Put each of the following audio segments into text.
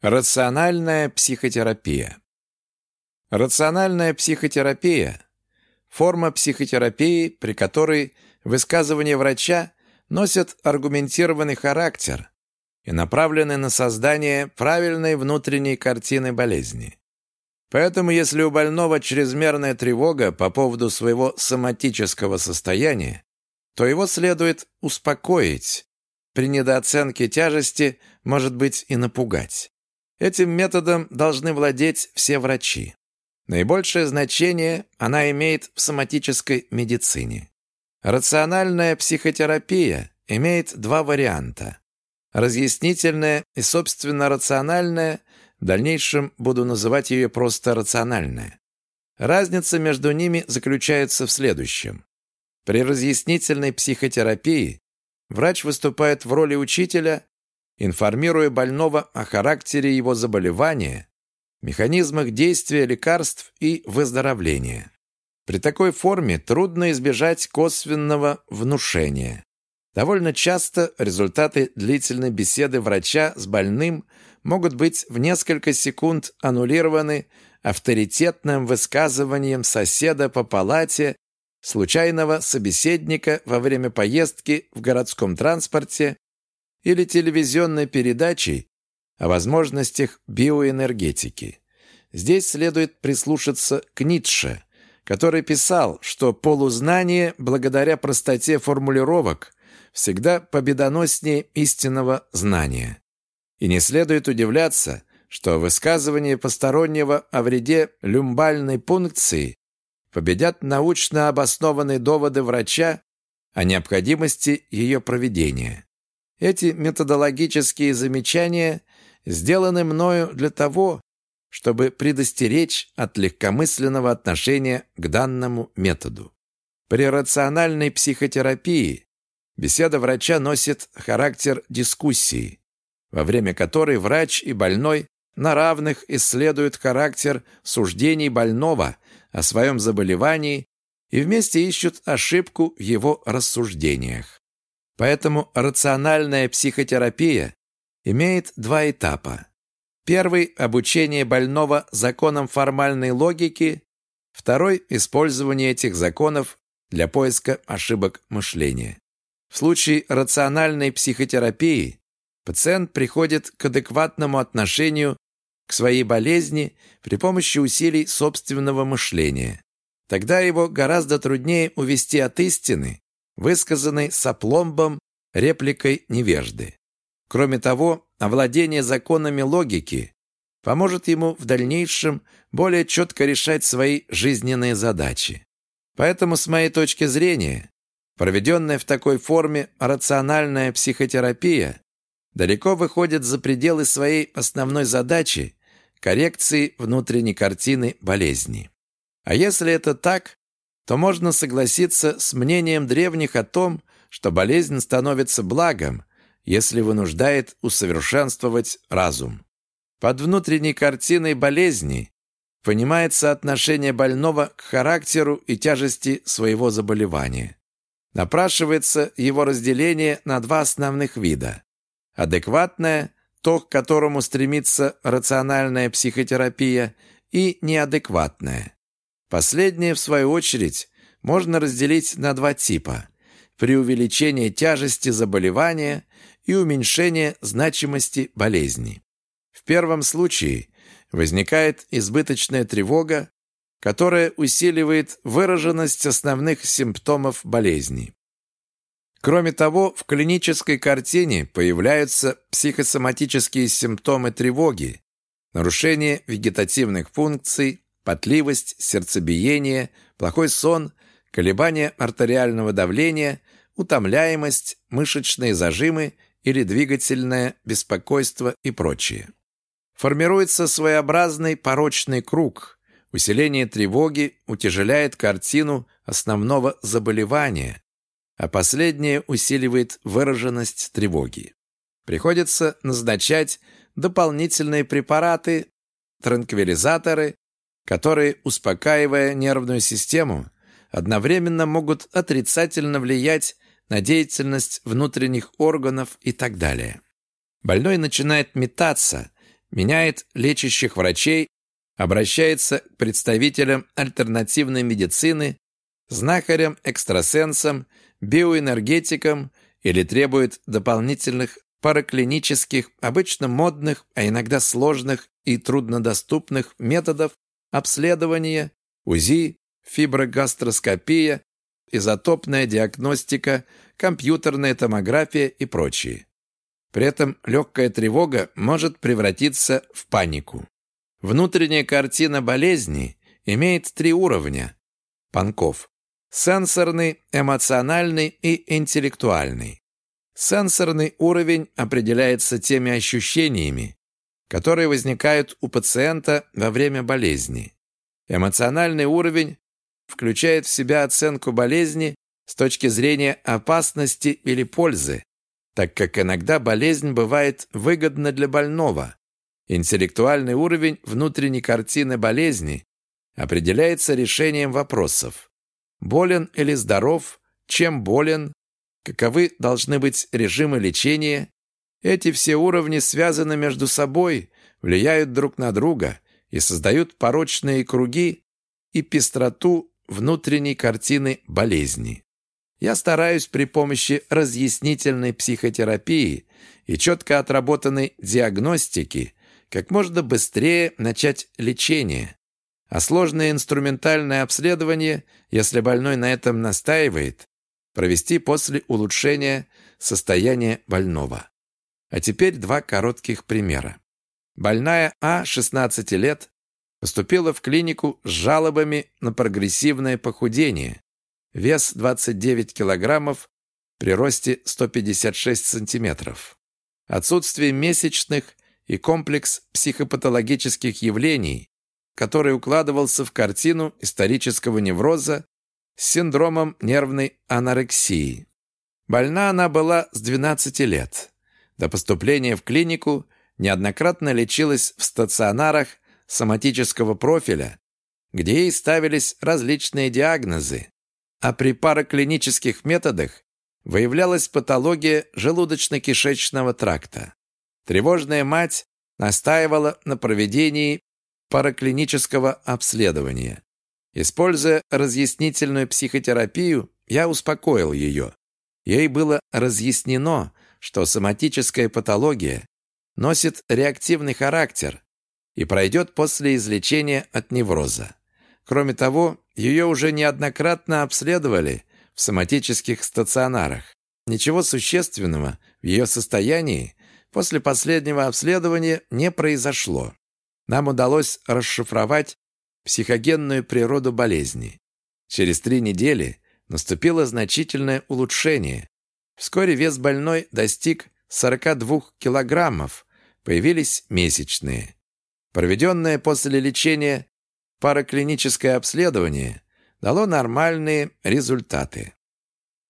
Рациональная психотерапия. Рациональная психотерапия – форма психотерапии, при которой высказывания врача носят аргументированный характер и направлены на создание правильной внутренней картины болезни. Поэтому если у больного чрезмерная тревога по поводу своего соматического состояния, то его следует успокоить, при недооценке тяжести, может быть, и напугать. Этим методом должны владеть все врачи. Наибольшее значение она имеет в соматической медицине. Рациональная психотерапия имеет два варианта. Разъяснительная и, собственно, рациональная, в дальнейшем буду называть ее просто рациональная. Разница между ними заключается в следующем. При разъяснительной психотерапии врач выступает в роли учителя информируя больного о характере его заболевания, механизмах действия лекарств и выздоровления. При такой форме трудно избежать косвенного внушения. Довольно часто результаты длительной беседы врача с больным могут быть в несколько секунд аннулированы авторитетным высказыванием соседа по палате, случайного собеседника во время поездки в городском транспорте или телевизионной передачей о возможностях биоэнергетики. Здесь следует прислушаться к Ницше, который писал, что полузнание, благодаря простоте формулировок, всегда победоноснее истинного знания. И не следует удивляться, что высказывания постороннего о вреде люмбальной пункции победят научно обоснованные доводы врача о необходимости ее проведения. Эти методологические замечания сделаны мною для того, чтобы предостеречь от легкомысленного отношения к данному методу. При рациональной психотерапии беседа врача носит характер дискуссии, во время которой врач и больной на равных исследуют характер суждений больного о своем заболевании и вместе ищут ошибку в его рассуждениях. Поэтому рациональная психотерапия имеет два этапа. Первый – обучение больного законам формальной логики, второй – использование этих законов для поиска ошибок мышления. В случае рациональной психотерапии пациент приходит к адекватному отношению к своей болезни при помощи усилий собственного мышления. Тогда его гораздо труднее увести от истины, высказанной с опломбом репликой невежды. Кроме того, овладение законами логики поможет ему в дальнейшем более четко решать свои жизненные задачи. Поэтому, с моей точки зрения, проведенная в такой форме рациональная психотерапия далеко выходит за пределы своей основной задачи коррекции внутренней картины болезни. А если это так, то можно согласиться с мнением древних о том, что болезнь становится благом, если вынуждает усовершенствовать разум. Под внутренней картиной болезни понимается отношение больного к характеру и тяжести своего заболевания. Напрашивается его разделение на два основных вида. Адекватное, то, к которому стремится рациональная психотерапия, и неадекватное. Последнее, в свою очередь, можно разделить на два типа – преувеличение тяжести заболевания и уменьшение значимости болезни. В первом случае возникает избыточная тревога, которая усиливает выраженность основных симптомов болезни. Кроме того, в клинической картине появляются психосоматические симптомы тревоги, нарушение вегетативных функций, потливость, сердцебиение, плохой сон, колебания артериального давления, утомляемость, мышечные зажимы или двигательное беспокойство и прочее. Формируется своеобразный порочный круг. Усиление тревоги утяжеляет картину основного заболевания, а последнее усиливает выраженность тревоги. Приходится назначать дополнительные препараты, транквилизаторы которые, успокаивая нервную систему, одновременно могут отрицательно влиять на деятельность внутренних органов и так далее. Больной начинает метаться, меняет лечащих врачей, обращается к представителям альтернативной медицины, знахарям, экстрасенсам, биоэнергетикам или требует дополнительных параклинических, обычно модных, а иногда сложных и труднодоступных методов обследования, УЗИ, фиброгастроскопия, изотопная диагностика, компьютерная томография и прочие. При этом легкая тревога может превратиться в панику. Внутренняя картина болезни имеет три уровня. Панков. Сенсорный, эмоциональный и интеллектуальный. Сенсорный уровень определяется теми ощущениями, которые возникают у пациента во время болезни. Эмоциональный уровень включает в себя оценку болезни с точки зрения опасности или пользы, так как иногда болезнь бывает выгодна для больного. Интеллектуальный уровень внутренней картины болезни определяется решением вопросов. Болен или здоров, чем болен, каковы должны быть режимы лечения. Эти все уровни связаны между собой, влияют друг на друга и создают порочные круги и пестроту внутренней картины болезни. Я стараюсь при помощи разъяснительной психотерапии и четко отработанной диагностики как можно быстрее начать лечение. А сложное инструментальное обследование, если больной на этом настаивает, провести после улучшения состояния больного. А теперь два коротких примера. Больная А, 16 лет, поступила в клинику с жалобами на прогрессивное похудение, вес 29 килограммов при росте 156 сантиметров, отсутствие месячных и комплекс психопатологических явлений, который укладывался в картину исторического невроза с синдромом нервной анорексии. Больна она была с 12 лет. До поступления в клинику неоднократно лечилась в стационарах соматического профиля, где ей ставились различные диагнозы, а при параклинических методах выявлялась патология желудочно-кишечного тракта. Тревожная мать настаивала на проведении параклинического обследования. Используя разъяснительную психотерапию, я успокоил ее. Ей было разъяснено, что соматическая патология носит реактивный характер и пройдет после излечения от невроза. Кроме того, ее уже неоднократно обследовали в соматических стационарах. Ничего существенного в ее состоянии после последнего обследования не произошло. Нам удалось расшифровать психогенную природу болезни. Через три недели наступило значительное улучшение. Вскоре вес больной достиг 42 килограммов, появились месячные. Проведенное после лечения параклиническое обследование дало нормальные результаты.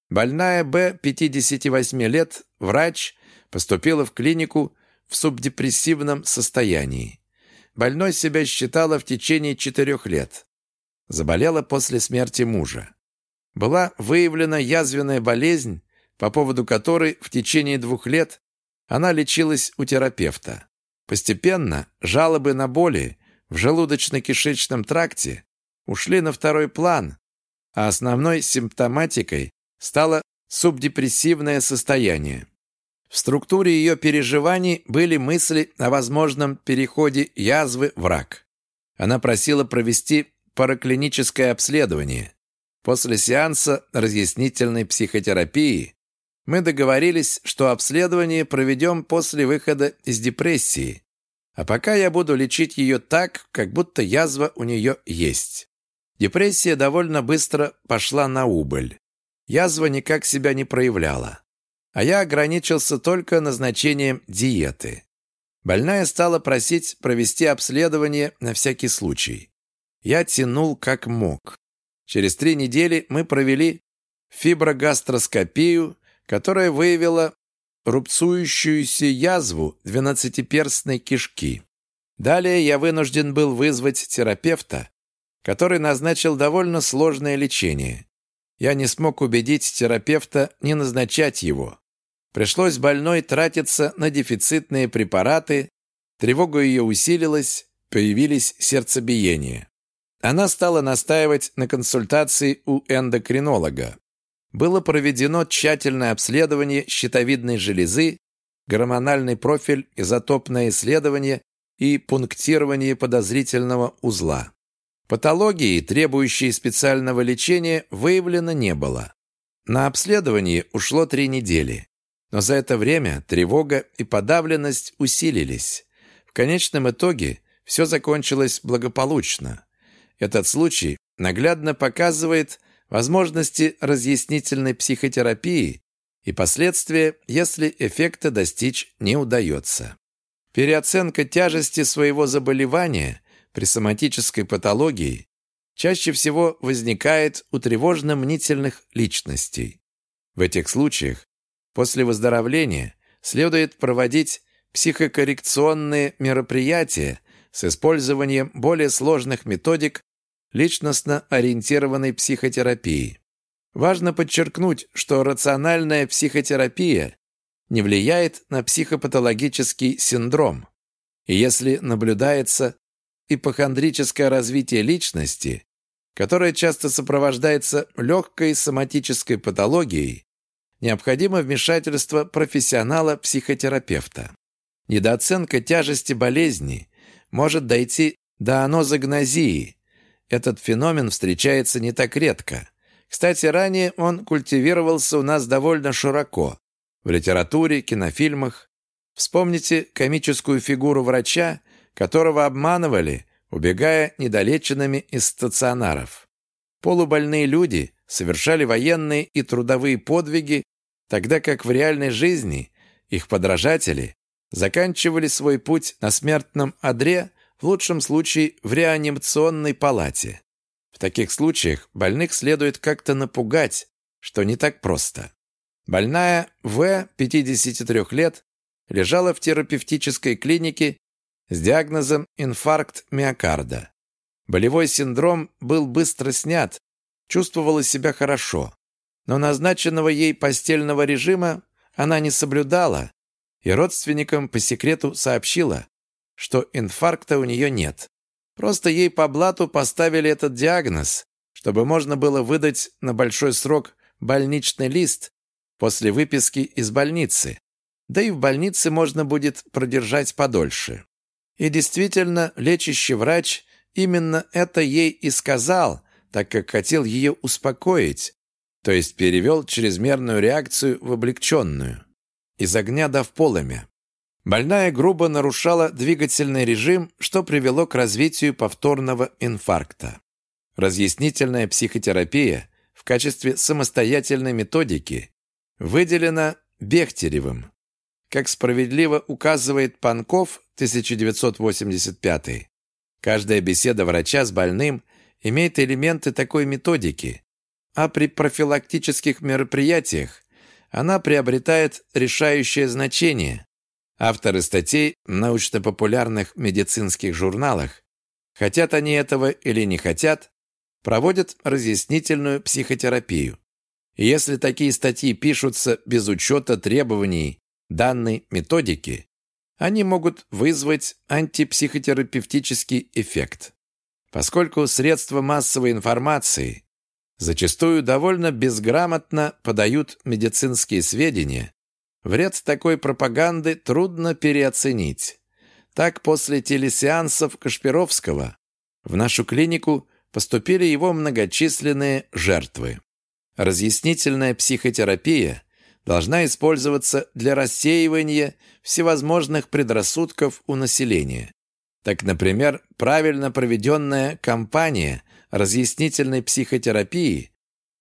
Больная Б, 58 лет, врач, поступила в клинику в субдепрессивном состоянии. Больной себя считала в течение четырех лет. Заболела после смерти мужа. Была выявлена язвенная болезнь, по поводу которой в течение двух лет она лечилась у терапевта. Постепенно жалобы на боли в желудочно-кишечном тракте ушли на второй план, а основной симптоматикой стало субдепрессивное состояние. В структуре ее переживаний были мысли о возможном переходе язвы в рак. Она просила провести параклиническое обследование. После сеанса разъяснительной психотерапии мы договорились, что обследование проведем после выхода из депрессии, а пока я буду лечить ее так, как будто язва у нее есть. Депрессия довольно быстро пошла на убыль. Язва никак себя не проявляла. А я ограничился только назначением диеты. Больная стала просить провести обследование на всякий случай. Я тянул как мог. Через три недели мы провели фиброгастроскопию которая выявила рубцующуюся язву двенадцатиперстной кишки. Далее я вынужден был вызвать терапевта, который назначил довольно сложное лечение. Я не смог убедить терапевта не назначать его. Пришлось больной тратиться на дефицитные препараты, Тревога ее усилилась, появились сердцебиения. Она стала настаивать на консультации у эндокринолога. Было проведено тщательное обследование щитовидной железы, гормональный профиль, изотопное исследование и пунктирование подозрительного узла. Патологии, требующей специального лечения, выявлено не было. На обследование ушло три недели. Но за это время тревога и подавленность усилились. В конечном итоге все закончилось благополучно. Этот случай наглядно показывает возможности разъяснительной психотерапии и последствия, если эффекта достичь не удается. Переоценка тяжести своего заболевания при соматической патологии чаще всего возникает у тревожно-мнительных личностей. В этих случаях после выздоровления следует проводить психокоррекционные мероприятия с использованием более сложных методик личностно-ориентированной психотерапии. Важно подчеркнуть, что рациональная психотерапия не влияет на психопатологический синдром. И если наблюдается ипохондрическое развитие личности, которое часто сопровождается легкой соматической патологией, необходимо вмешательство профессионала-психотерапевта. Недооценка тяжести болезни может дойти до анозагнозии, этот феномен встречается не так редко. Кстати, ранее он культивировался у нас довольно широко. В литературе, кинофильмах. Вспомните комическую фигуру врача, которого обманывали, убегая недолеченными из стационаров. Полубольные люди совершали военные и трудовые подвиги, тогда как в реальной жизни их подражатели заканчивали свой путь на смертном одре в лучшем случае в реанимационной палате. В таких случаях больных следует как-то напугать, что не так просто. Больная В, 53 лет, лежала в терапевтической клинике с диагнозом инфаркт миокарда. Болевой синдром был быстро снят, чувствовала себя хорошо, но назначенного ей постельного режима она не соблюдала и родственникам по секрету сообщила, что инфаркта у нее нет. Просто ей по блату поставили этот диагноз, чтобы можно было выдать на большой срок больничный лист после выписки из больницы. Да и в больнице можно будет продержать подольше. И действительно, лечащий врач именно это ей и сказал, так как хотел ее успокоить, то есть перевел чрезмерную реакцию в облегченную. Из огня до в полымя. Больная грубо нарушала двигательный режим, что привело к развитию повторного инфаркта. Разъяснительная психотерапия в качестве самостоятельной методики выделена Бехтеревым. Как справедливо указывает Панков, 1985 каждая беседа врача с больным имеет элементы такой методики, а при профилактических мероприятиях она приобретает решающее значение, Авторы статей в научно-популярных медицинских журналах, хотят они этого или не хотят, проводят разъяснительную психотерапию. И если такие статьи пишутся без учета требований данной методики, они могут вызвать антипсихотерапевтический эффект. Поскольку средства массовой информации зачастую довольно безграмотно подают медицинские сведения, Вред такой пропаганды трудно переоценить. Так, после телесеансов Кашпировского в нашу клинику поступили его многочисленные жертвы. Разъяснительная психотерапия должна использоваться для рассеивания всевозможных предрассудков у населения. Так, например, правильно проведенная кампания разъяснительной психотерапии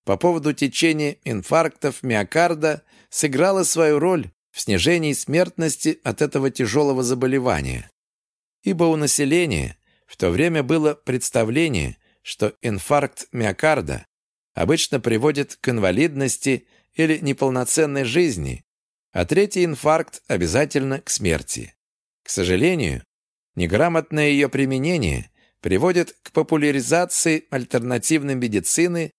по поводу течения инфарктов миокарда сыграла свою роль в снижении смертности от этого тяжелого заболевания. Ибо у населения в то время было представление, что инфаркт миокарда обычно приводит к инвалидности или неполноценной жизни, а третий инфаркт обязательно к смерти. К сожалению, неграмотное ее применение приводит к популяризации альтернативной медицины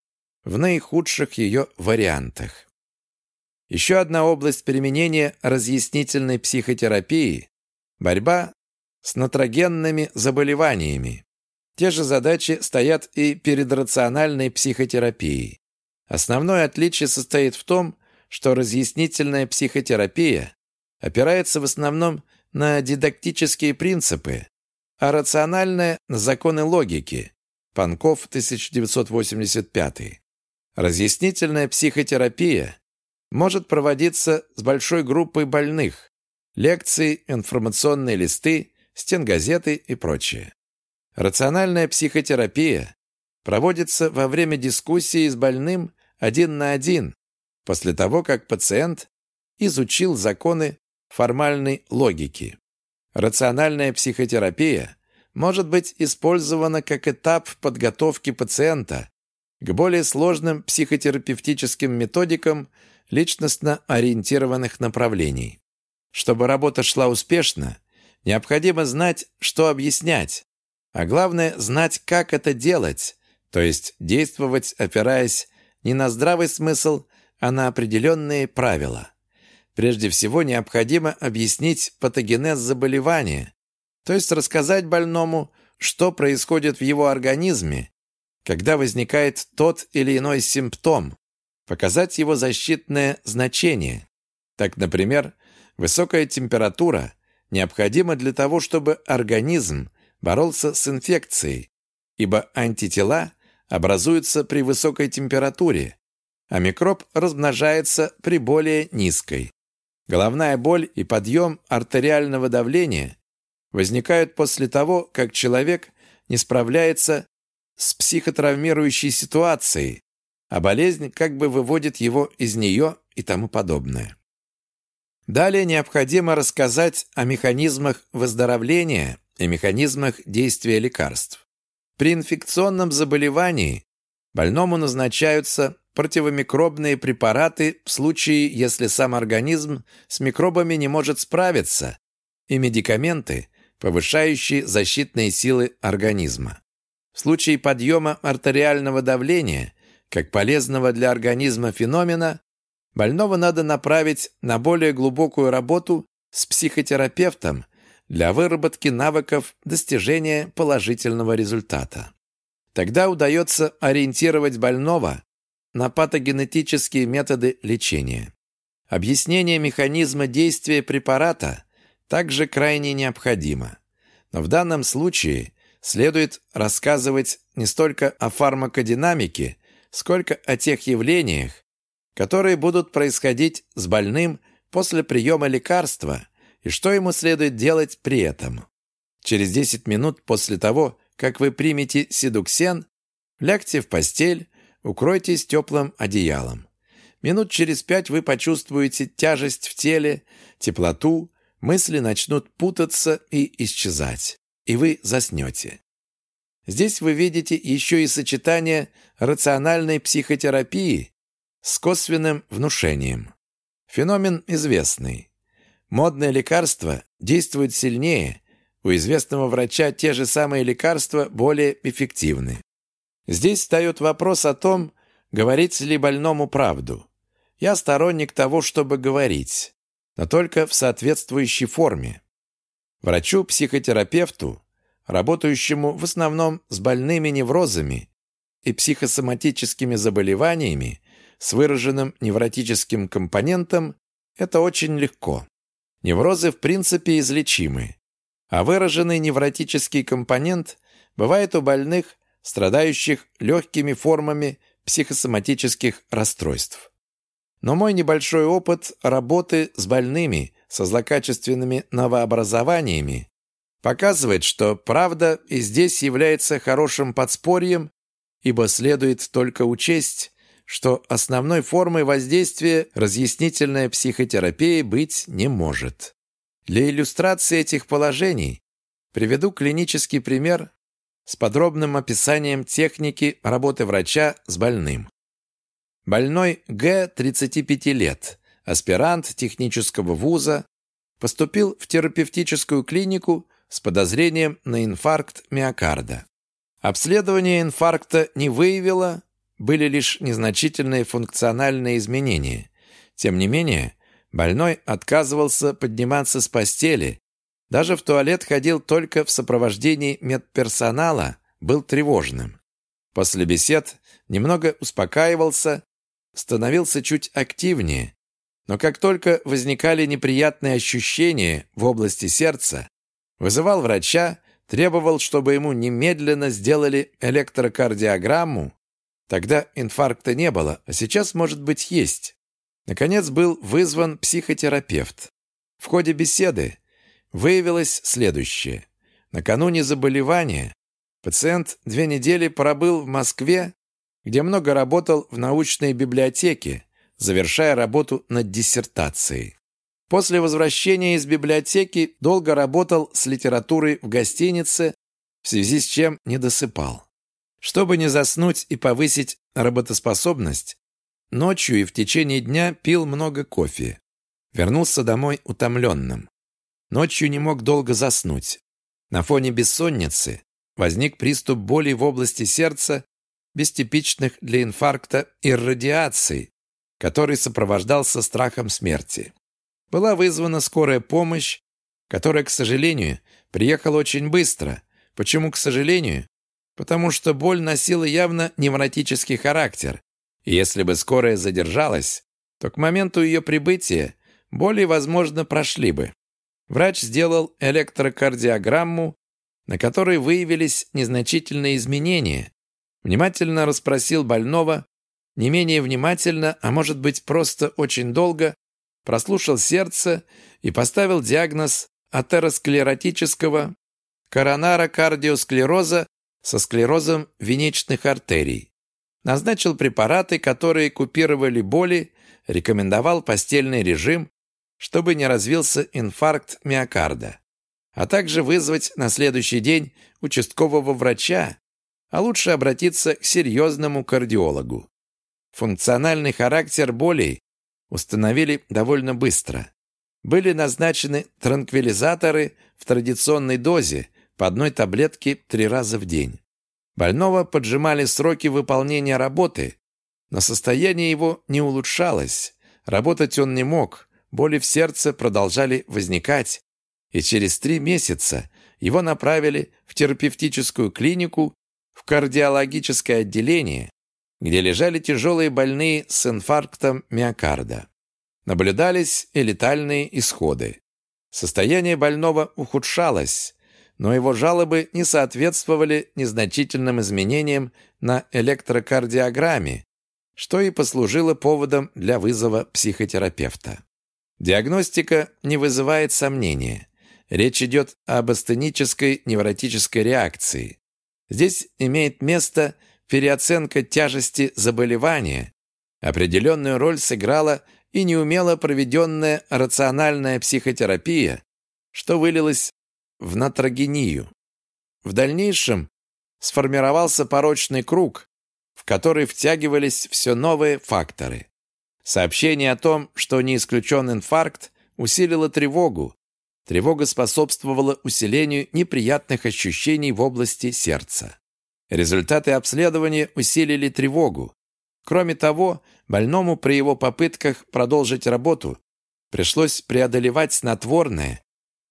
в наихудших ее вариантах. Еще одна область применения разъяснительной психотерапии – борьба с натрогенными заболеваниями. Те же задачи стоят и перед рациональной психотерапией. Основное отличие состоит в том, что разъяснительная психотерапия опирается в основном на дидактические принципы, а рациональная – на законы логики. Панков, 1985. Разъяснительная психотерапия может проводиться с большой группой больных, лекции, информационные листы, стенгазеты и прочее. Рациональная психотерапия проводится во время дискуссии с больным один на один, после того, как пациент изучил законы формальной логики. Рациональная психотерапия может быть использована как этап подготовки пациента к более сложным психотерапевтическим методикам личностно ориентированных направлений. Чтобы работа шла успешно, необходимо знать, что объяснять, а главное – знать, как это делать, то есть действовать, опираясь не на здравый смысл, а на определенные правила. Прежде всего необходимо объяснить патогенез заболевания, то есть рассказать больному, что происходит в его организме, когда возникает тот или иной симптом, показать его защитное значение. Так, например, высокая температура необходима для того, чтобы организм боролся с инфекцией, ибо антитела образуются при высокой температуре, а микроб размножается при более низкой. Головная боль и подъем артериального давления возникают после того, как человек не справляется с психотравмирующей ситуацией, а болезнь как бы выводит его из нее и тому подобное. Далее необходимо рассказать о механизмах выздоровления и механизмах действия лекарств. При инфекционном заболевании больному назначаются противомикробные препараты в случае, если сам организм с микробами не может справиться, и медикаменты, повышающие защитные силы организма. В случае подъема артериального давления как полезного для организма феномена, больного надо направить на более глубокую работу с психотерапевтом для выработки навыков достижения положительного результата. Тогда удается ориентировать больного на патогенетические методы лечения. Объяснение механизма действия препарата также крайне необходимо. Но в данном случае следует рассказывать не столько о фармакодинамике, сколько о тех явлениях, которые будут происходить с больным после приема лекарства и что ему следует делать при этом. Через 10 минут после того, как вы примете седуксен, лягте в постель, укройтесь теплым одеялом. Минут через пять вы почувствуете тяжесть в теле, теплоту, мысли начнут путаться и исчезать, и вы заснете. Здесь вы видите еще и сочетание рациональной психотерапии с косвенным внушением. Феномен известный. Модное лекарство действует сильнее, у известного врача те же самые лекарства более эффективны. Здесь встает вопрос о том, говорить ли больному правду. Я сторонник того, чтобы говорить, но только в соответствующей форме. Врачу-психотерапевту работающему в основном с больными неврозами и психосоматическими заболеваниями с выраженным невротическим компонентом, это очень легко. Неврозы в принципе излечимы, а выраженный невротический компонент бывает у больных, страдающих легкими формами психосоматических расстройств. Но мой небольшой опыт работы с больными со злокачественными новообразованиями показывает, что правда и здесь является хорошим подспорьем, ибо следует только учесть, что основной формой воздействия разъяснительная психотерапия быть не может. Для иллюстрации этих положений приведу клинический пример с подробным описанием техники работы врача с больным. Больной Г. 35 лет, аспирант технического вуза, поступил в терапевтическую клинику с подозрением на инфаркт миокарда. Обследование инфаркта не выявило, были лишь незначительные функциональные изменения. Тем не менее, больной отказывался подниматься с постели, Даже в туалет ходил только в сопровождении медперсонала, был тревожным. После бесед немного успокаивался, становился чуть активнее, но как только возникали неприятные ощущения в области сердца, вызывал врача, требовал, чтобы ему немедленно сделали электрокардиограмму, тогда инфаркта не было, а сейчас, может быть, есть. Наконец был вызван психотерапевт. В ходе беседы выявилось следующее. Накануне заболевания пациент две недели пробыл в Москве, где много работал в научной библиотеке, завершая работу над диссертацией. После возвращения из библиотеки долго работал с литературой в гостинице, в связи с чем не досыпал. Чтобы не заснуть и повысить работоспособность, ночью и в течение дня пил много кофе. Вернулся домой утомленным. Ночью не мог долго заснуть. На фоне бессонницы возник приступ боли в области сердца, без типичных для инфаркта и радиации, который сопровождался страхом смерти. Была вызвана скорая помощь, которая, к сожалению, приехала очень быстро. Почему, к сожалению? Потому что боль носила явно невротический характер, и если бы скорая задержалась, то к моменту ее прибытия боли, возможно, прошли бы. Врач сделал электрокардиограмму, на которой выявились незначительные изменения. Внимательно расспросил больного, не менее внимательно, а может быть просто очень долго, прослушал сердце и поставил диагноз атеросклеротического коронарокардиосклероза со склерозом венечных артерий. Назначил препараты, которые купировали боли, рекомендовал постельный режим, чтобы не развился инфаркт миокарда, а также вызвать на следующий день участкового врача, а лучше обратиться к серьезному кардиологу. Функциональный характер болей установили довольно быстро. Были назначены транквилизаторы в традиционной дозе по одной таблетке три раза в день. Больного поджимали сроки выполнения работы, но состояние его не улучшалось, работать он не мог, боли в сердце продолжали возникать, и через три месяца его направили в терапевтическую клинику, в кардиологическое отделение, где лежали тяжелые больные с инфарктом миокарда. Наблюдались и летальные исходы. Состояние больного ухудшалось, но его жалобы не соответствовали незначительным изменениям на электрокардиограмме, что и послужило поводом для вызова психотерапевта. Диагностика не вызывает сомнения. Речь идет об астенической невротической реакции. Здесь имеет место переоценка тяжести заболевания. Определенную роль сыграла и неумело проведенная рациональная психотерапия, что вылилось в натрогению. В дальнейшем сформировался порочный круг, в который втягивались все новые факторы. Сообщение о том, что не исключен инфаркт, усилило тревогу. Тревога способствовала усилению неприятных ощущений в области сердца. Результаты обследования усилили тревогу. Кроме того, больному при его попытках продолжить работу пришлось преодолевать снотворное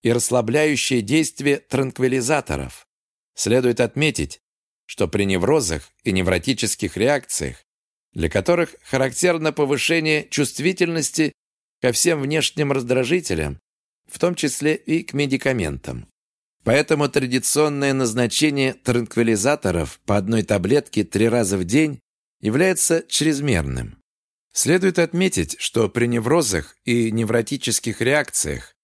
и расслабляющее действие транквилизаторов. Следует отметить, что при неврозах и невротических реакциях для которых характерно повышение чувствительности ко всем внешним раздражителям, в том числе и к медикаментам. Поэтому традиционное назначение транквилизаторов по одной таблетке три раза в день является чрезмерным. Следует отметить, что при неврозах и невротических реакциях,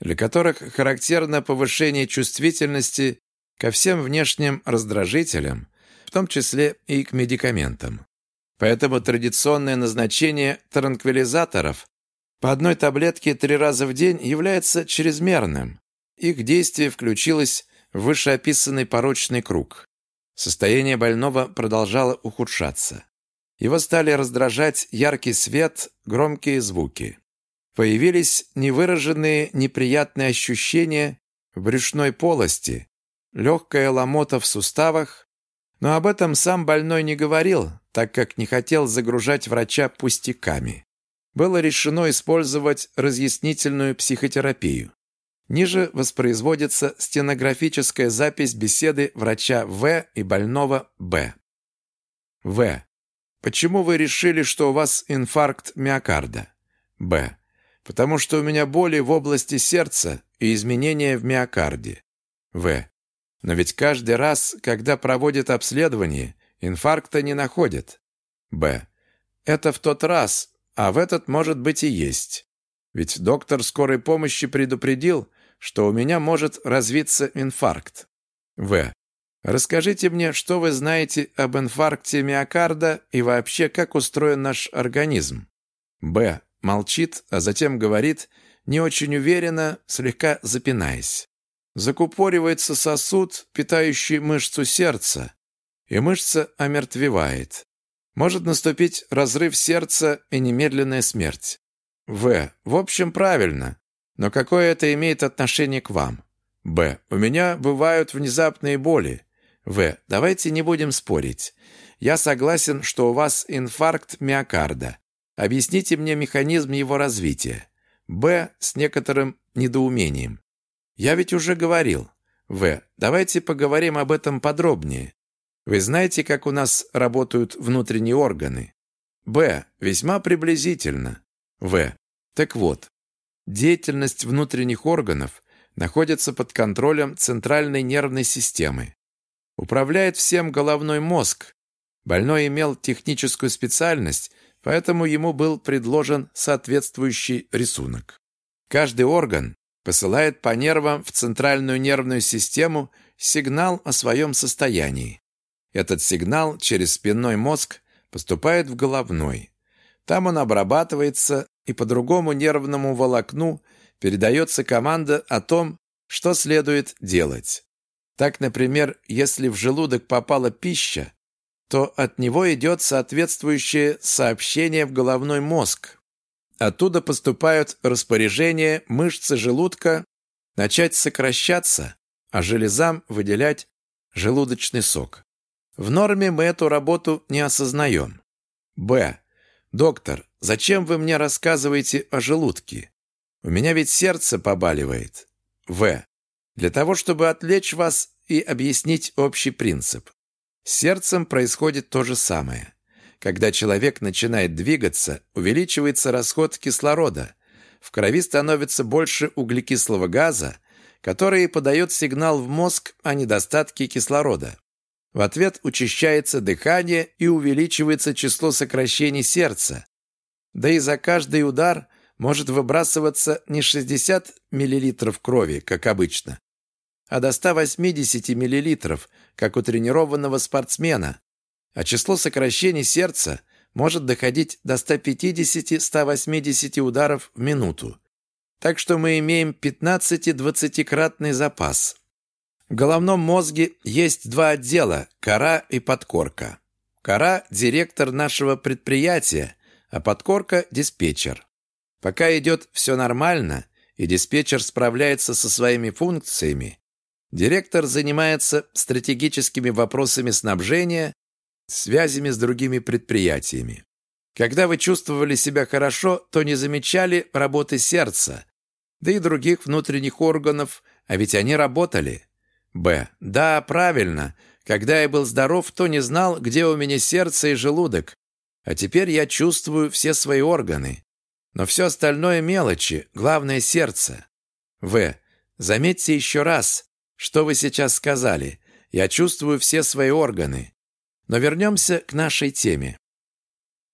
для которых характерно повышение чувствительности ко всем внешним раздражителям, в том числе и к медикаментам, Поэтому традиционное назначение транквилизаторов по одной таблетке три раза в день является чрезмерным. Их действие включилось в вышеописанный порочный круг. Состояние больного продолжало ухудшаться. Его стали раздражать яркий свет, громкие звуки. Появились невыраженные неприятные ощущения в брюшной полости, легкая ломота в суставах, но об этом сам больной не говорил, так как не хотел загружать врача пустяками. Было решено использовать разъяснительную психотерапию. Ниже воспроизводится стенографическая запись беседы врача В и больного Б. В. Почему вы решили, что у вас инфаркт миокарда? Б. Потому что у меня боли в области сердца и изменения в миокарде. В. Но ведь каждый раз, когда проводят обследование, инфаркта не находят. Б. Это в тот раз, а в этот, может быть, и есть. Ведь доктор скорой помощи предупредил, что у меня может развиться инфаркт. В. Расскажите мне, что вы знаете об инфаркте миокарда и вообще, как устроен наш организм. Б. Молчит, а затем говорит, не очень уверенно, слегка запинаясь. Закупоривается сосуд, питающий мышцу сердца, и мышца омертвевает. Может наступить разрыв сердца и немедленная смерть. В. В общем, правильно. Но какое это имеет отношение к вам? Б. У меня бывают внезапные боли. В. Давайте не будем спорить. Я согласен, что у вас инфаркт миокарда. Объясните мне механизм его развития. Б. С некоторым недоумением. Я ведь уже говорил. В. Давайте поговорим об этом подробнее. Вы знаете, как у нас работают внутренние органы? Б. Весьма приблизительно. В. Так вот, деятельность внутренних органов находится под контролем центральной нервной системы. Управляет всем головной мозг. Больной имел техническую специальность, поэтому ему был предложен соответствующий рисунок. Каждый орган посылает по нервам в центральную нервную систему сигнал о своем состоянии. Этот сигнал через спинной мозг поступает в головной. Там он обрабатывается и по другому нервному волокну передается команда о том, что следует делать. Так, например, если в желудок попала пища, то от него идет соответствующее сообщение в головной мозг. Оттуда поступают распоряжения мышцы желудка начать сокращаться, а железам выделять желудочный сок. В норме мы эту работу не осознаем. Б. Доктор, Зачем вы мне рассказываете о желудке? У меня ведь сердце побаливает. В. Для того, чтобы отвлечь вас и объяснить общий принцип. С сердцем происходит то же самое. Когда человек начинает двигаться, увеличивается расход кислорода. В крови становится больше углекислого газа, который подает сигнал в мозг о недостатке кислорода. В ответ учащается дыхание и увеличивается число сокращений сердца, да и за каждый удар может выбрасываться не 60 мл крови, как обычно, а до 180 мл, как у тренированного спортсмена. А число сокращений сердца может доходить до 150-180 ударов в минуту. Так что мы имеем 15-20-кратный запас. В головном мозге есть два отдела – кора и подкорка. Кора – директор нашего предприятия – а подкорка – диспетчер. Пока идет все нормально, и диспетчер справляется со своими функциями, директор занимается стратегическими вопросами снабжения, связями с другими предприятиями. Когда вы чувствовали себя хорошо, то не замечали работы сердца, да и других внутренних органов, а ведь они работали. Б. Да, правильно. Когда я был здоров, то не знал, где у меня сердце и желудок, а теперь я чувствую все свои органы. Но все остальное мелочи, главное сердце. В. Заметьте еще раз, что вы сейчас сказали. Я чувствую все свои органы. Но вернемся к нашей теме.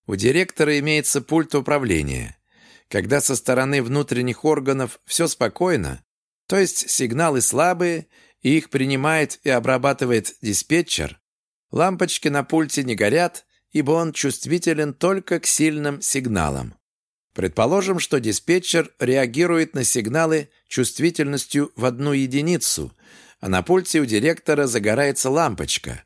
У директора имеется пульт управления. Когда со стороны внутренних органов все спокойно, то есть сигналы слабые, и их принимает и обрабатывает диспетчер, лампочки на пульте не горят, ибо он чувствителен только к сильным сигналам. Предположим, что диспетчер реагирует на сигналы чувствительностью в одну единицу, а на пульте у директора загорается лампочка.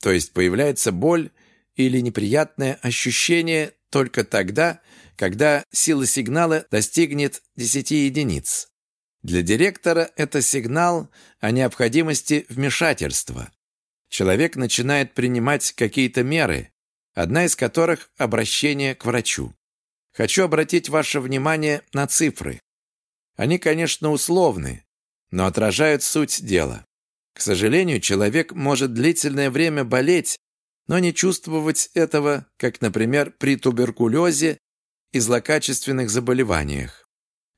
То есть появляется боль или неприятное ощущение только тогда, когда сила сигнала достигнет 10 единиц. Для директора это сигнал о необходимости вмешательства. Человек начинает принимать какие-то меры, одна из которых – обращение к врачу. Хочу обратить ваше внимание на цифры. Они, конечно, условны, но отражают суть дела. К сожалению, человек может длительное время болеть, но не чувствовать этого, как, например, при туберкулезе и злокачественных заболеваниях.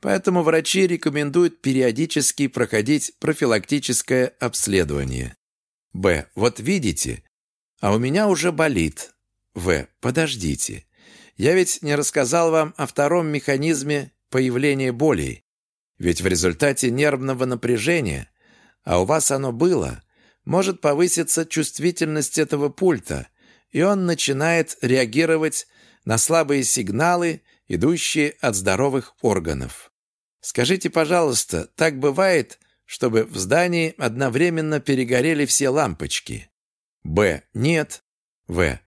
Поэтому врачи рекомендуют периодически проходить профилактическое обследование. Б. Вот видите, а у меня уже болит. В. Подождите. Я ведь не рассказал вам о втором механизме появления боли. Ведь в результате нервного напряжения, а у вас оно было, может повыситься чувствительность этого пульта, и он начинает реагировать на слабые сигналы, идущие от здоровых органов. Скажите, пожалуйста, так бывает, чтобы в здании одновременно перегорели все лампочки? Б. Нет. В.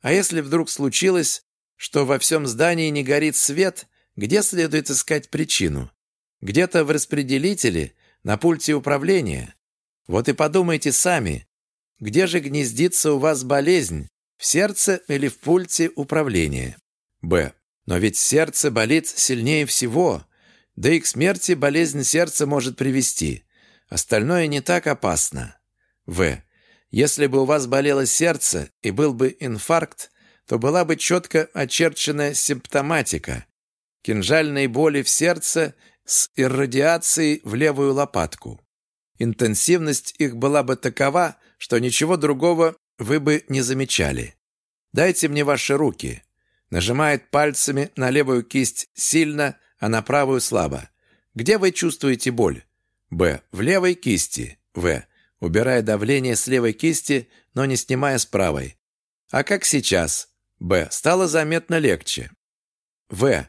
А если вдруг случилось, что во всем здании не горит свет, где следует искать причину? Где-то в распределителе, на пульте управления. Вот и подумайте сами, где же гнездится у вас болезнь, в сердце или в пульте управления? Б. Но ведь сердце болит сильнее всего, да и к смерти болезнь сердца может привести. Остальное не так опасно. В. Если бы у вас болело сердце и был бы инфаркт, то была бы четко очерчена симптоматика. Кинжальные боли в сердце с иррадиацией в левую лопатку. Интенсивность их была бы такова, что ничего другого вы бы не замечали. «Дайте мне ваши руки». Нажимает пальцами на левую кисть сильно, а на правую слабо. Где вы чувствуете боль? Б. В левой кисти. В. Убирая давление с левой кисти, но не снимая с правой. А как сейчас? Б. Стало заметно легче. В.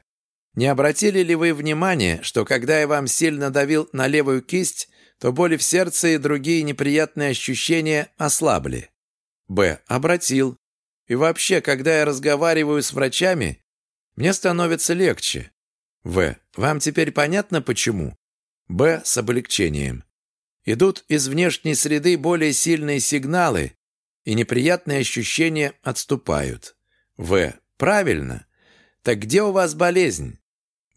Не обратили ли вы внимание, что когда я вам сильно давил на левую кисть, то боли в сердце и другие неприятные ощущения ослабли? Б. Обратил. И вообще, когда я разговариваю с врачами, мне становится легче. В. Вам теперь понятно почему? Б. С облегчением. Идут из внешней среды более сильные сигналы, и неприятные ощущения отступают. В. Правильно. Так где у вас болезнь?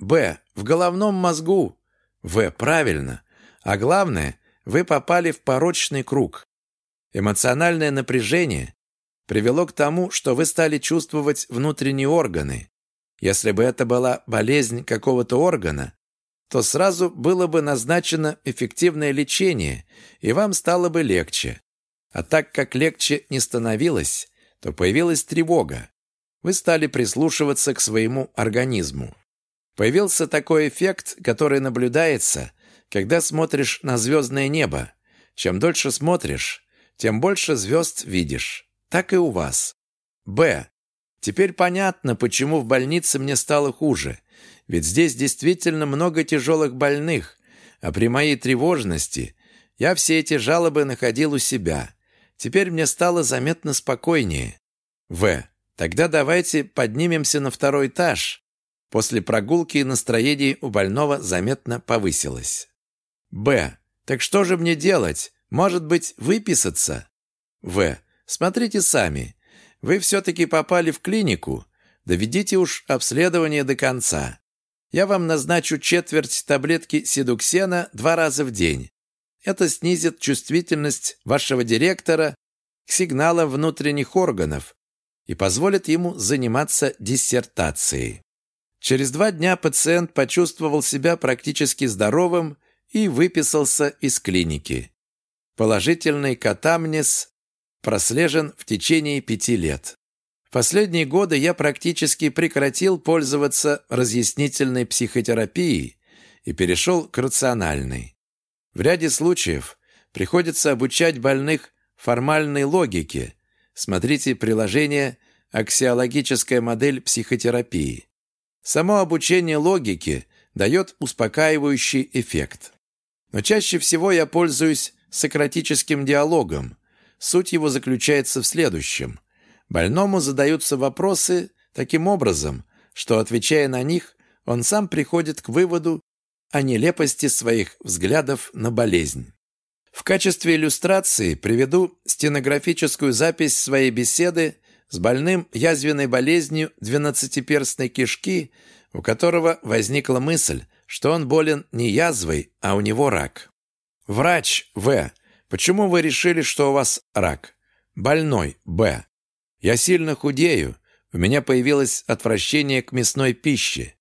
Б. В головном мозгу. В. Правильно. А главное, вы попали в порочный круг. Эмоциональное напряжение привело к тому, что вы стали чувствовать внутренние органы. Если бы это была болезнь какого-то органа, то сразу было бы назначено эффективное лечение, и вам стало бы легче. А так как легче не становилось, то появилась тревога. Вы стали прислушиваться к своему организму. Появился такой эффект, который наблюдается, когда смотришь на звездное небо. Чем дольше смотришь, тем больше звезд видишь. Так и у вас. Б. Теперь понятно, почему в больнице мне стало хуже. Ведь здесь действительно много тяжелых больных, а при моей тревожности я все эти жалобы находил у себя. Теперь мне стало заметно спокойнее. В. Тогда давайте поднимемся на второй этаж. После прогулки настроение у больного заметно повысилось. Б. Так что же мне делать? Может быть, выписаться? В. Смотрите сами. Вы все-таки попали в клинику. Доведите уж обследование до конца. Я вам назначу четверть таблетки седуксена два раза в день. Это снизит чувствительность вашего директора к сигналам внутренних органов и позволит ему заниматься диссертацией. Через два дня пациент почувствовал себя практически здоровым и выписался из клиники. Положительный катамнез прослежен в течение пяти лет. Последние годы я практически прекратил пользоваться разъяснительной психотерапией и перешел к рациональной. В ряде случаев приходится обучать больных формальной логике. Смотрите приложение «Аксиологическая модель психотерапии». Само обучение логике дает успокаивающий эффект. Но чаще всего я пользуюсь сократическим диалогом. Суть его заключается в следующем. Больному задаются вопросы таким образом, что, отвечая на них, он сам приходит к выводу о нелепости своих взглядов на болезнь. В качестве иллюстрации приведу стенографическую запись своей беседы с больным язвенной болезнью двенадцатиперстной кишки, у которого возникла мысль, что он болен не язвой, а у него рак. Врач В. Почему вы решили, что у вас рак? Больной Б. Я сильно худею. У меня появилось отвращение к мясной пище.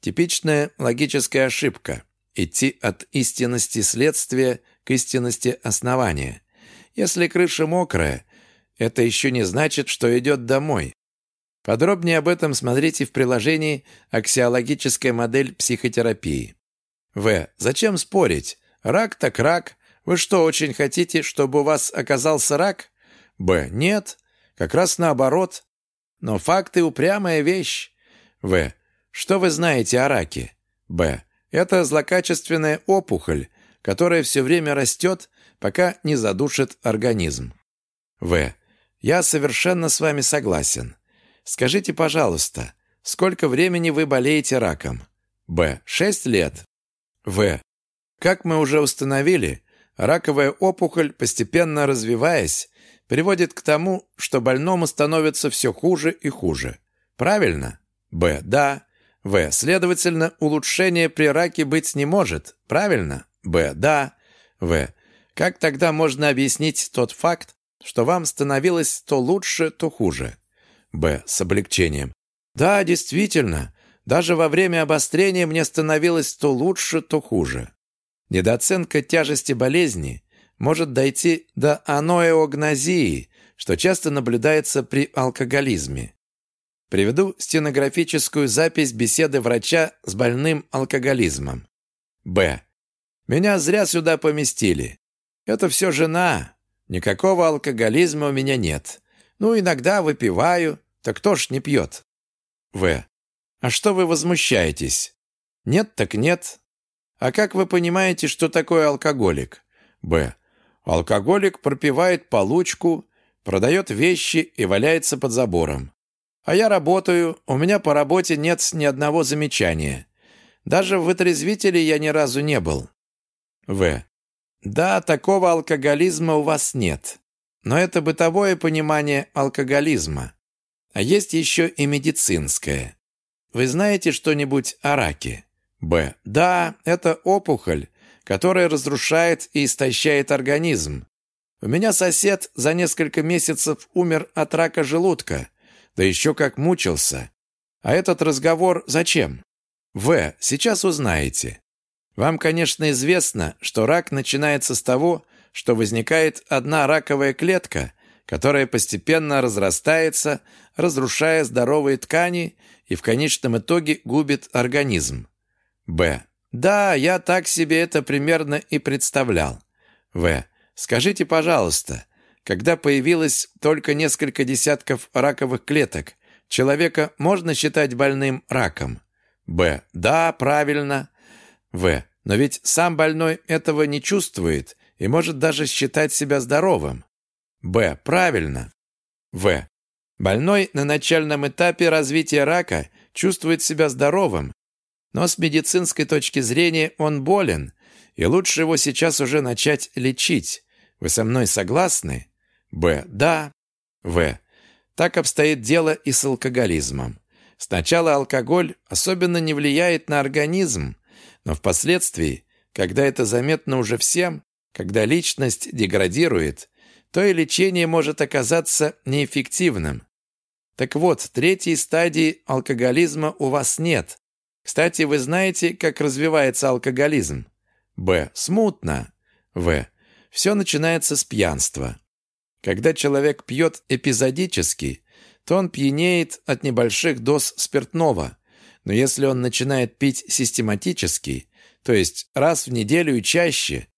Типичная логическая ошибка – идти от истинности следствия к истинности основания. Если крыша мокрая, это еще не значит, что идет домой. Подробнее об этом смотрите в приложении «Аксиологическая модель психотерапии». В. Зачем спорить? Рак так рак. Вы что, очень хотите, чтобы у вас оказался рак? Б. Нет. Как раз наоборот. Но факты – упрямая вещь. В. Что вы знаете о раке? Б. Это злокачественная опухоль, которая все время растет, пока не задушит организм. В. Я совершенно с вами согласен. Скажите, пожалуйста, сколько времени вы болеете раком? Б. Шесть лет. В. Как мы уже установили, раковая опухоль, постепенно развиваясь, приводит к тому, что больному становится все хуже и хуже. Правильно? Б. Да. В. Следовательно, улучшения при раке быть не может. Правильно? Б. Да. В. Как тогда можно объяснить тот факт, что вам становилось то лучше, то хуже? Б. С облегчением. Да, действительно. Даже во время обострения мне становилось то лучше, то хуже. Недооценка тяжести болезни может дойти до аноэогнозии, что часто наблюдается при алкоголизме. Приведу стенографическую запись беседы врача с больным алкоголизмом. Б. Меня зря сюда поместили. Это все жена. Никакого алкоголизма у меня нет. Ну, иногда выпиваю. Так кто ж не пьет? В. А что вы возмущаетесь? Нет так нет. А как вы понимаете, что такое алкоголик? Б. Алкоголик пропивает получку, продает вещи и валяется под забором. А я работаю, у меня по работе нет ни одного замечания. Даже в вытрезвителе я ни разу не был. В. Да, такого алкоголизма у вас нет. Но это бытовое понимание алкоголизма. А есть еще и медицинское. Вы знаете что-нибудь о раке? Б. Да, это опухоль, которая разрушает и истощает организм. У меня сосед за несколько месяцев умер от рака желудка. Да еще как мучился. А этот разговор зачем? В. Сейчас узнаете. Вам, конечно, известно, что рак начинается с того, что возникает одна раковая клетка, которая постепенно разрастается, разрушая здоровые ткани и в конечном итоге губит организм. Б. Да, я так себе это примерно и представлял. В. Скажите, пожалуйста, когда появилось только несколько десятков раковых клеток, человека можно считать больным раком? Б. Да, правильно. В. Но ведь сам больной этого не чувствует и может даже считать себя здоровым. Б. Правильно. В. Больной на начальном этапе развития рака чувствует себя здоровым, но с медицинской точки зрения он болен, и лучше его сейчас уже начать лечить. Вы со мной согласны? Б. Да. В. Так обстоит дело и с алкоголизмом. Сначала алкоголь особенно не влияет на организм, но впоследствии, когда это заметно уже всем, когда личность деградирует, то и лечение может оказаться неэффективным. Так вот, третьей стадии алкоголизма у вас нет. Кстати, вы знаете, как развивается алкоголизм? Б. Смутно. В. Все начинается с пьянства. Когда человек пьет эпизодически, то он пьянеет от небольших доз спиртного. Но если он начинает пить систематически, то есть раз в неделю и чаще,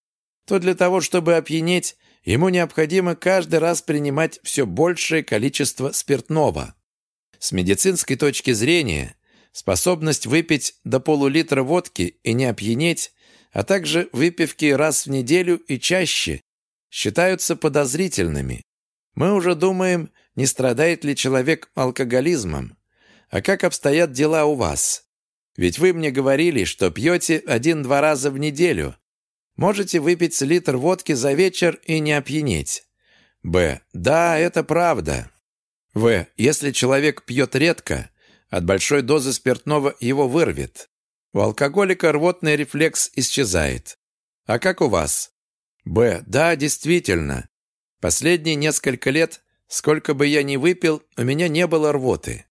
то для того, чтобы опьянеть, ему необходимо каждый раз принимать все большее количество спиртного. С медицинской точки зрения, способность выпить до полулитра водки и не опьянеть, а также выпивки раз в неделю и чаще, считаются подозрительными. Мы уже думаем, не страдает ли человек алкоголизмом. А как обстоят дела у вас? Ведь вы мне говорили, что пьете один-два раза в неделю, Можете выпить литр водки за вечер и не опьянеть. Б. Да, это правда. В. Если человек пьет редко, от большой дозы спиртного его вырвет. У алкоголика рвотный рефлекс исчезает. А как у вас? Б. Да, действительно. Последние несколько лет, сколько бы я ни выпил, у меня не было рвоты.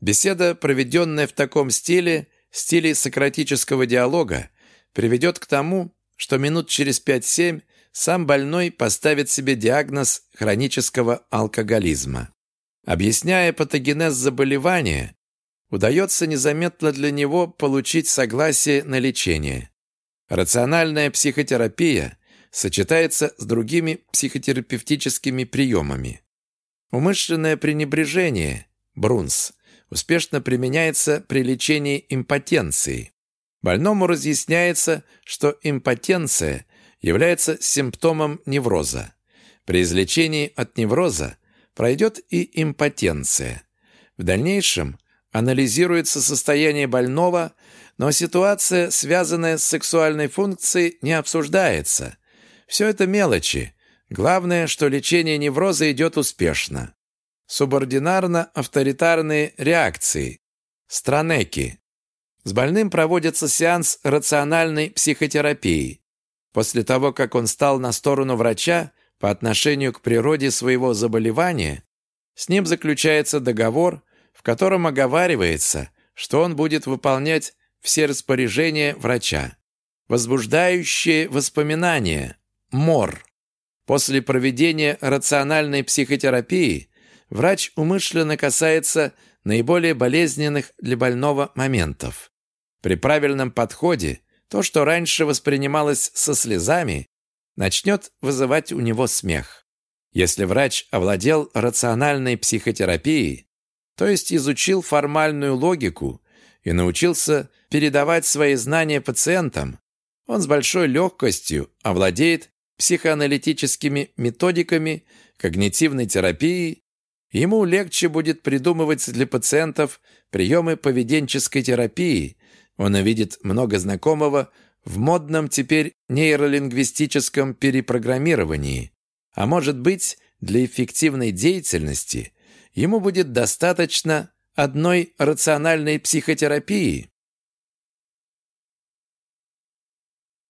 Беседа, проведенная в таком стиле, стиле сократического диалога, приведет к тому, что минут через 5-7 сам больной поставит себе диагноз хронического алкоголизма. Объясняя патогенез заболевания, удается незаметно для него получить согласие на лечение. Рациональная психотерапия сочетается с другими психотерапевтическими приемами. Умышленное пренебрежение, Брунс, успешно применяется при лечении импотенции. Больному разъясняется, что импотенция является симптомом невроза. При излечении от невроза пройдет и импотенция. В дальнейшем анализируется состояние больного, но ситуация, связанная с сексуальной функцией, не обсуждается. Все это мелочи. Главное, что лечение невроза идет успешно. Субординарно-авторитарные реакции. Странеки. С больным проводится сеанс рациональной психотерапии. После того, как он стал на сторону врача по отношению к природе своего заболевания, с ним заключается договор, в котором оговаривается, что он будет выполнять все распоряжения врача. Возбуждающие воспоминания. МОР. После проведения рациональной психотерапии врач умышленно касается наиболее болезненных для больного моментов. При правильном подходе то, что раньше воспринималось со слезами, начнет вызывать у него смех. Если врач овладел рациональной психотерапией, то есть изучил формальную логику и научился передавать свои знания пациентам, он с большой легкостью овладеет психоаналитическими методиками когнитивной терапии, ему легче будет придумывать для пациентов приемы поведенческой терапии, он увидит много знакомого в модном теперь нейролингвистическом перепрограммировании. А может быть, для эффективной деятельности ему будет достаточно одной рациональной психотерапии.